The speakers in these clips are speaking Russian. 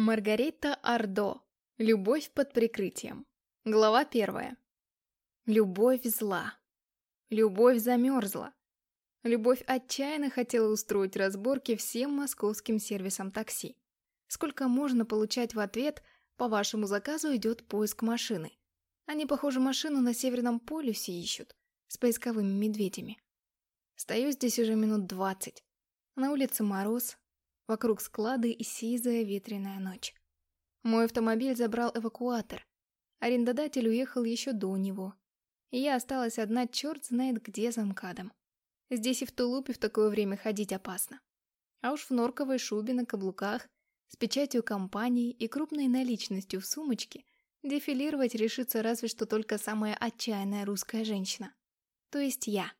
Маргарита Ардо. Любовь под прикрытием. Глава первая. Любовь зла. Любовь замерзла. Любовь отчаянно хотела устроить разборки всем московским сервисам такси. Сколько можно получать в ответ «по вашему заказу идет поиск машины». Они, похоже, машину на Северном полюсе ищут, с поисковыми медведями. Стою здесь уже минут двадцать. На улице мороз, Вокруг склады и сизая ветреная ночь. Мой автомобиль забрал эвакуатор. Арендодатель уехал еще до него. И я осталась одна черт знает где за МКАДом. Здесь и в тулупе в такое время ходить опасно. А уж в норковой шубе на каблуках, с печатью компании и крупной наличностью в сумочке дефилировать решится разве что только самая отчаянная русская женщина. То есть я.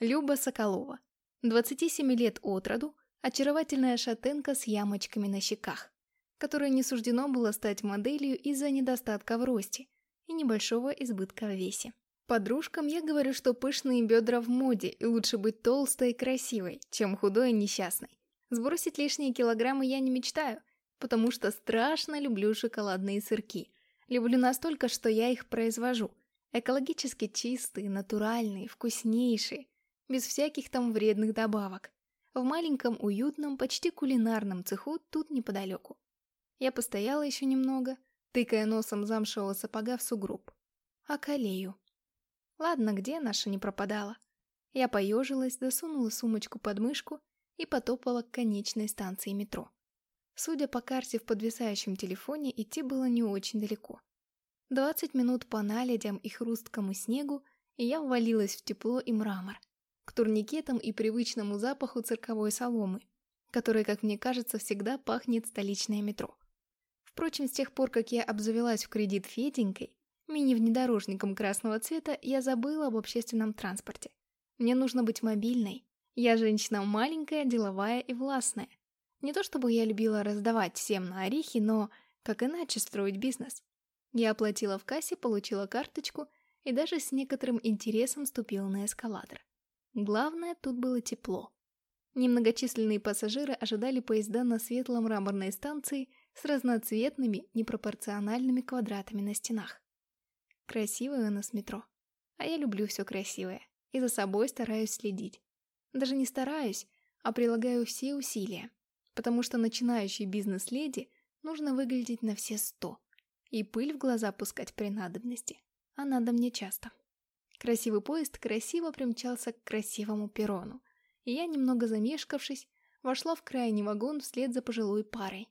Люба Соколова. 27 лет от роду, очаровательная шатенка с ямочками на щеках, которой не суждено было стать моделью из-за недостатка в росте и небольшого избытка в весе. Подружкам я говорю, что пышные бедра в моде, и лучше быть толстой и красивой, чем худой и несчастной. Сбросить лишние килограммы я не мечтаю, потому что страшно люблю шоколадные сырки. Люблю настолько, что я их произвожу. Экологически чистые, натуральные, вкуснейшие, без всяких там вредных добавок в маленьком уютном, почти кулинарном цеху тут неподалеку. Я постояла еще немного, тыкая носом замшевого сапога в сугроб. А колею. Ладно, где наша не пропадала? Я поежилась, засунула сумочку под мышку и потопала к конечной станции метро. Судя по карте в подвисающем телефоне, идти было не очень далеко. Двадцать минут по наледям и хрусткому снегу, и я ввалилась в тепло и мрамор, к турникетам и привычному запаху цирковой соломы, которой, как мне кажется, всегда пахнет столичное метро. Впрочем, с тех пор, как я обзавелась в кредит Феденькой, мини-внедорожником красного цвета, я забыла об общественном транспорте. Мне нужно быть мобильной. Я женщина маленькая, деловая и властная. Не то чтобы я любила раздавать всем на орехи, но как иначе строить бизнес? Я оплатила в кассе, получила карточку и даже с некоторым интересом ступила на эскалатор. Главное, тут было тепло. Немногочисленные пассажиры ожидали поезда на светло-мраморной станции с разноцветными, непропорциональными квадратами на стенах. Красивое у нас метро. А я люблю все красивое, и за собой стараюсь следить. Даже не стараюсь, а прилагаю все усилия, потому что начинающей бизнес-леди нужно выглядеть на все сто, и пыль в глаза пускать при надобности, а надо мне часто. Красивый поезд красиво примчался к красивому перрону, и я, немного замешкавшись, вошла в крайний вагон вслед за пожилой парой.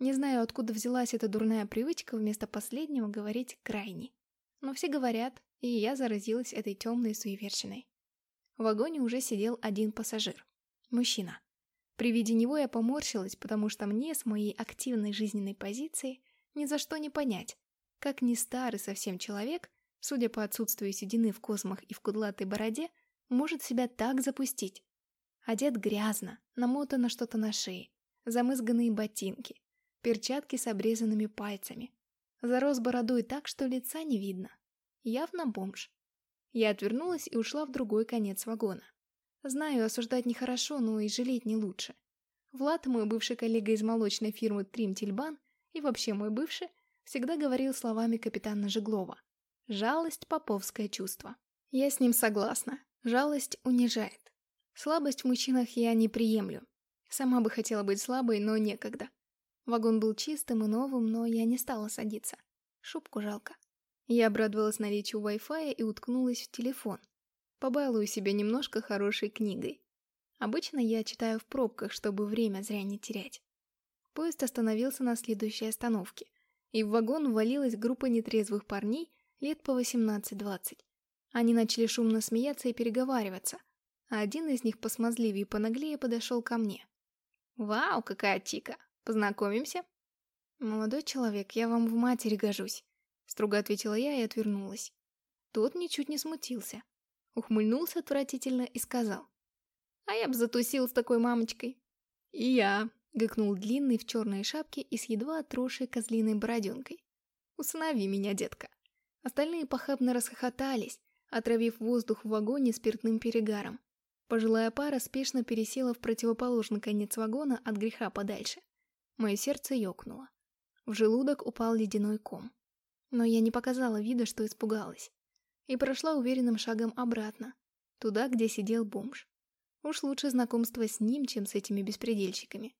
Не знаю, откуда взялась эта дурная привычка вместо последнего говорить «крайний». Но все говорят, и я заразилась этой темной суеверщиной. В вагоне уже сидел один пассажир. Мужчина. При виде него я поморщилась, потому что мне с моей активной жизненной позиции ни за что не понять, как не старый совсем человек судя по отсутствию седины в космах и в кудлатой бороде, может себя так запустить. Одет грязно, намотано что-то на шее, замызганные ботинки, перчатки с обрезанными пальцами. Зарос бородой так, что лица не видно. Явно бомж. Я отвернулась и ушла в другой конец вагона. Знаю, осуждать нехорошо, но и жалеть не лучше. Влад, мой бывший коллега из молочной фирмы Трим Тильбан, и вообще мой бывший, всегда говорил словами капитана Жеглова. Жалость – поповское чувство. Я с ним согласна. Жалость унижает. Слабость в мужчинах я не приемлю. Сама бы хотела быть слабой, но некогда. Вагон был чистым и новым, но я не стала садиться. Шубку жалко. Я обрадовалась наличию Wi-Fi и уткнулась в телефон. Побалую себя немножко хорошей книгой. Обычно я читаю в пробках, чтобы время зря не терять. Поезд остановился на следующей остановке, и в вагон ввалилась группа нетрезвых парней лет по 18-20. Они начали шумно смеяться и переговариваться, а один из них посмазливее и понаглее подошел ко мне. «Вау, какая тика! Познакомимся?» «Молодой человек, я вам в матери гожусь», — строго ответила я и отвернулась. Тот ничуть не смутился. Ухмыльнулся отвратительно и сказал. «А я б затусил с такой мамочкой». «И я», — гыкнул длинный в черной шапке и с едва отросшей козлиной бороденкой. «Усынови меня, детка». Остальные похабно расхохотались, отравив воздух в вагоне спиртным перегаром. Пожилая пара спешно пересела в противоположный конец вагона от греха подальше. Мое сердце ёкнуло. В желудок упал ледяной ком. Но я не показала вида, что испугалась. И прошла уверенным шагом обратно, туда, где сидел бомж. Уж лучше знакомство с ним, чем с этими беспредельщиками.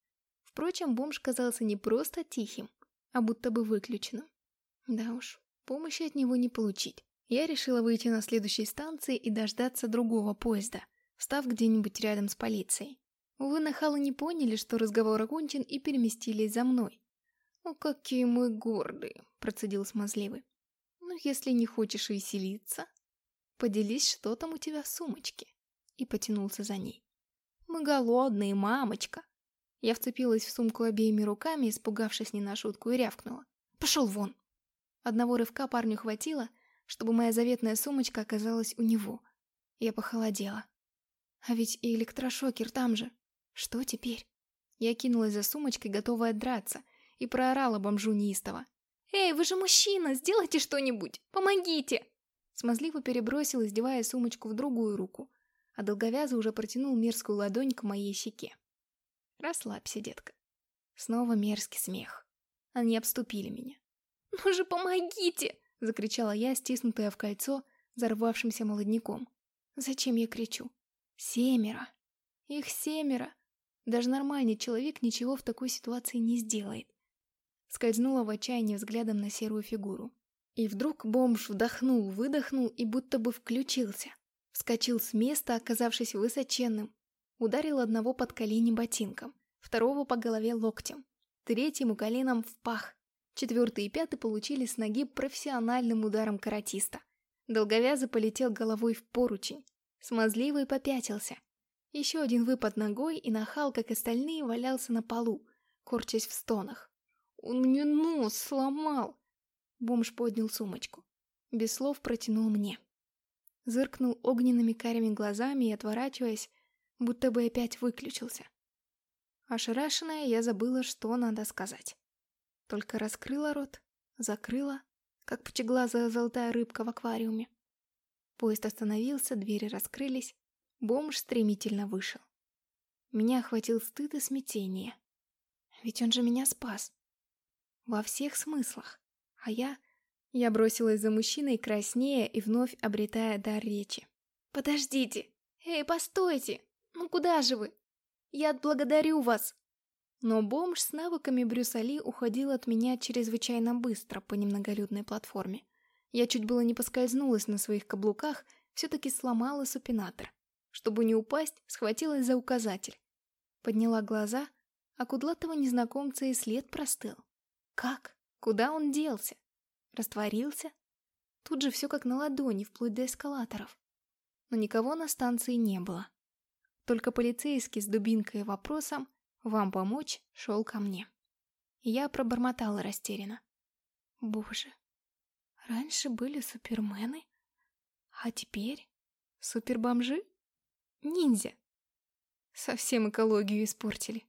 Впрочем, бомж казался не просто тихим, а будто бы выключенным. Да уж, помощи от него не получить. Я решила выйти на следующей станции и дождаться другого поезда, встав где-нибудь рядом с полицией. Увы, нахалы не поняли, что разговор окончен, и переместились за мной. «О, какие мы гордые!» — процедил смазливый. «Ну, если не хочешь веселиться, поделись, что там у тебя в сумочке». И потянулся за ней. «Мы голодные, мамочка!» Я вцепилась в сумку обеими руками, испугавшись не на шутку, и рявкнула. «Пошел вон!» Одного рывка парню хватило, чтобы моя заветная сумочка оказалась у него. Я похолодела. А ведь и электрошокер там же. Что теперь? Я кинулась за сумочкой, готовая драться, и проорала бомжу неистово. «Эй, вы же мужчина, сделайте что-нибудь! Помогите!» Смазливо перебросил, издевая сумочку в другую руку, а долговязый уже протянул мерзкую ладонь к моей щеке. «Расслабься, детка». Снова мерзкий смех. Они обступили меня. «Ну же, помогите!» — закричала я, стиснутая в кольцо, взорвавшимся молодняком. «Зачем я кричу? Семеро! Их семеро! Даже нормальный человек ничего в такой ситуации не сделает!» Скользнула в отчаянии взглядом на серую фигуру. И вдруг бомж вдохнул, выдохнул и будто бы включился. Вскочил с места, оказавшись высоченным. Ударил одного под колени ботинком, второго по голове локтем, третьему коленом в пах. Четвертый и пятый получили с ноги профессиональным ударом каратиста. Долговязый полетел головой в поручень. Смазливый попятился. Еще один выпад ногой, и нахал, как остальные, валялся на полу, корчась в стонах. «Он мне нос сломал!» Бомж поднял сумочку. Без слов протянул мне. Зыркнул огненными карими глазами и, отворачиваясь, будто бы опять выключился. Ошарашенная, я забыла, что надо сказать. Только раскрыла рот, закрыла, как пучеглазая золотая рыбка в аквариуме. Поезд остановился, двери раскрылись, бомж стремительно вышел. Меня охватил стыд и смятение. Ведь он же меня спас. Во всех смыслах. А я... Я бросилась за мужчиной, краснея и вновь обретая дар речи. «Подождите! Эй, постойте! Ну куда же вы? Я отблагодарю вас!» Но бомж с навыками Брюса Ли уходил от меня чрезвычайно быстро по немноголюдной платформе. Я чуть было не поскользнулась на своих каблуках, все-таки сломала супинатор. Чтобы не упасть, схватилась за указатель. Подняла глаза, а кудлатого незнакомца и след простыл. Как? Куда он делся? Растворился? Тут же все как на ладони, вплоть до эскалаторов. Но никого на станции не было. Только полицейский с дубинкой и вопросом вам помочь шел ко мне. Я пробормотала растерянно. Боже, раньше были супермены, а теперь супербомжи? Ниндзя. Совсем экологию испортили.